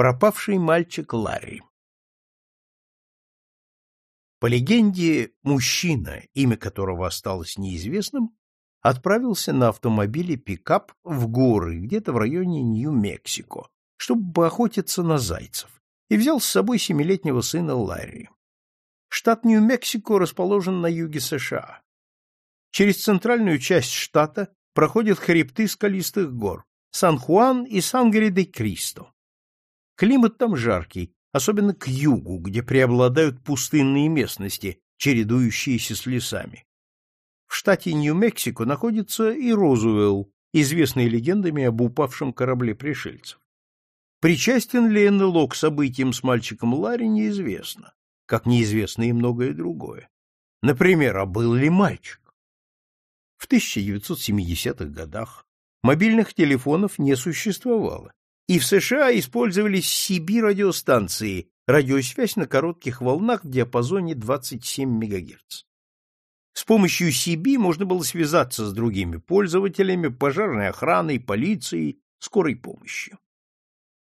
Пропавший мальчик Ларри По легенде, мужчина, имя которого осталось неизвестным, отправился на автомобиле пикап в горы где-то в районе Нью-Мексико, чтобы поохотиться на зайцев, и взял с собой семилетнего сына Ларри. Штат Нью-Мексико расположен на юге США. Через центральную часть штата проходят хребты скалистых гор Сан-Хуан и Сан-Гри-де-Кристо. Климат там жаркий, особенно к югу, где преобладают пустынные местности, чередующиеся с лесами. В штате Нью-Мексико находится и Розуэлл, известный легендами об упавшем корабле пришельцев. Причастен ли НЛО к событиям с мальчиком Ларри, неизвестно, как неизвестно и многое другое. Например, а был ли мальчик? В 1970-х годах мобильных телефонов не существовало, и в США использовались CB-радиостанции, радиосвязь на коротких волнах в диапазоне 27 МГц. С помощью CB можно было связаться с другими пользователями, пожарной охраной, полицией, скорой помощью.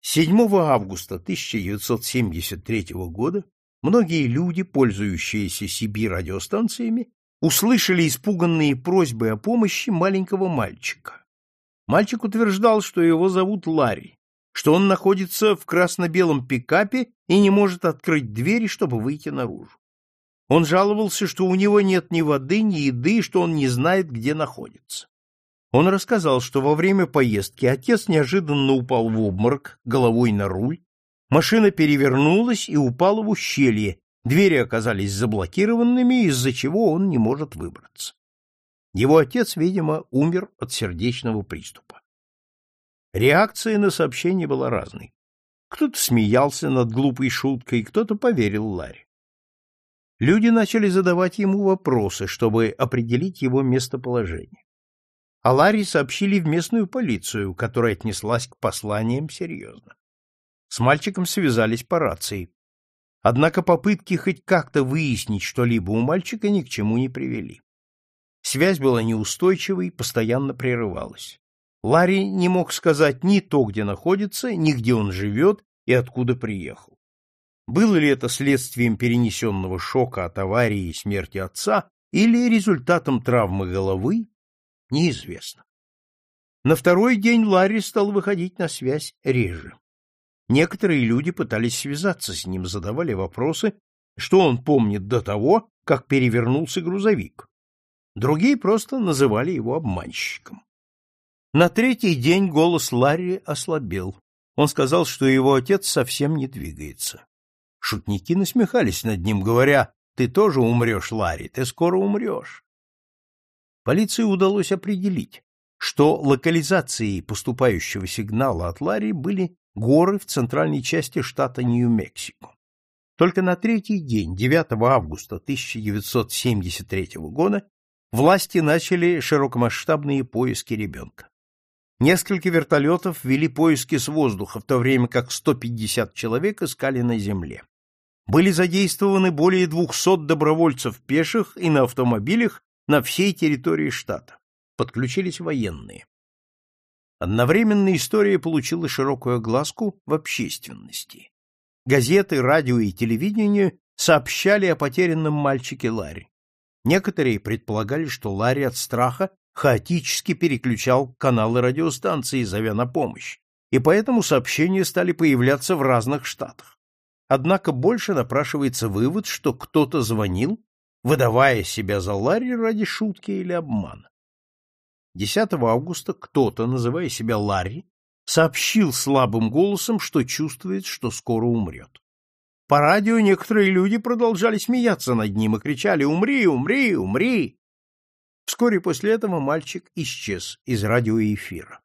7 августа 1973 года многие люди, пользующиеся CB-радиостанциями, услышали испуганные просьбы о помощи маленького мальчика. Мальчик утверждал, что его зовут Ларри, что он находится в красно-белом пикапе и не может открыть двери, чтобы выйти наружу. Он жаловался, что у него нет ни воды, ни еды, что он не знает, где находится. Он рассказал, что во время поездки отец неожиданно упал в обморок, головой на руль, машина перевернулась и упала в ущелье, Двери оказались заблокированными, из-за чего он не может выбраться. Его отец, видимо, умер от сердечного приступа. Реакция на сообщение была разной. Кто-то смеялся над глупой шуткой, кто-то поверил Ларе. Люди начали задавать ему вопросы, чтобы определить его местоположение. А Ларри сообщили в местную полицию, которая отнеслась к посланиям серьезно. С мальчиком связались по рации. Однако попытки хоть как-то выяснить что-либо у мальчика ни к чему не привели. Связь была неустойчивой, постоянно прерывалась. Ларри не мог сказать ни то, где находится, ни где он живет и откуда приехал. Было ли это следствием перенесенного шока от аварии и смерти отца или результатом травмы головы, неизвестно. На второй день Ларри стал выходить на связь реже. Некоторые люди пытались связаться с ним, задавали вопросы, что он помнит до того, как перевернулся грузовик. Другие просто называли его обманщиком. На третий день голос Ларри ослабел. Он сказал, что его отец совсем не двигается. Шутники насмехались над ним, говоря, «Ты тоже умрешь, Ларри, ты скоро умрешь». Полиции удалось определить, что локализацией поступающего сигнала от Ларри были горы в центральной части штата Нью-Мексико. Только на третий день, 9 августа 1973 года, власти начали широкомасштабные поиски ребенка. Несколько вертолетов вели поиски с воздуха, в то время как 150 человек искали на земле. Были задействованы более 200 добровольцев пеших и на автомобилях на всей территории штата. Подключились военные. Одновременно история получила широкую огласку в общественности. Газеты, радио и телевидение сообщали о потерянном мальчике Ларри. Некоторые предполагали, что Ларри от страха хаотически переключал каналы радиостанции, зовя на помощь, и поэтому сообщения стали появляться в разных штатах. Однако больше напрашивается вывод, что кто-то звонил, выдавая себя за Ларри ради шутки или обмана. 10 августа кто-то, называя себя Ларри, сообщил слабым голосом, что чувствует, что скоро умрет. По радио некоторые люди продолжали смеяться над ним и кричали «Умри, умри, умри!». Вскоре после этого мальчик исчез из радиоэфира.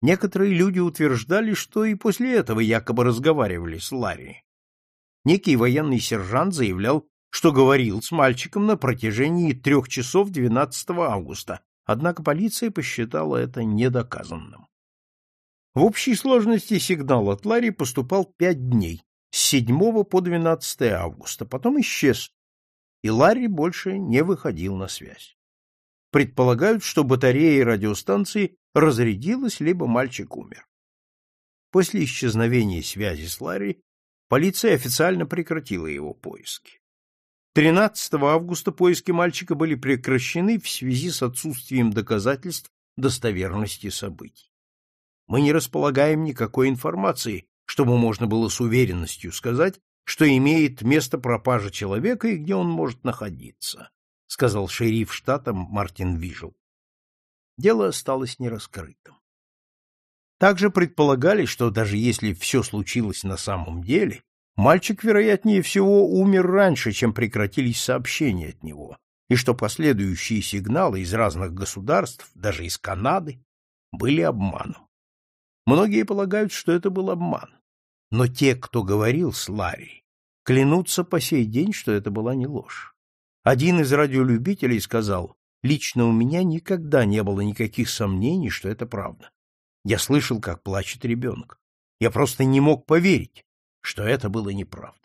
Некоторые люди утверждали, что и после этого якобы разговаривали с Ларри. Некий военный сержант заявлял, что говорил с мальчиком на протяжении трех часов 12 августа, Однако полиция посчитала это недоказанным. В общей сложности сигнал от Ларри поступал пять дней, с 7 по 12 августа, потом исчез, и Ларри больше не выходил на связь. Предполагают, что батарея радиостанции разрядилась, либо мальчик умер. После исчезновения связи с Ларри полиция официально прекратила его поиски. 13 августа поиски мальчика были прекращены в связи с отсутствием доказательств достоверности событий. Мы не располагаем никакой информации, чтобы можно было с уверенностью сказать, что имеет место пропажа человека и где он может находиться, сказал шериф штата Мартин Вижел. Дело осталось нераскрытым. Также предполагали, что даже если все случилось на самом деле, мальчик, вероятнее всего, умер раньше, чем прекратились сообщения от него, и что последующие сигналы из разных государств, даже из Канады, были обманом. Многие полагают, что это был обман. Но те, кто говорил с Ларри, клянутся по сей день, что это была не ложь. Один из радиолюбителей сказал, лично у меня никогда не было никаких сомнений, что это правда. Я слышал, как плачет ребенок. Я просто не мог поверить, что это было неправда.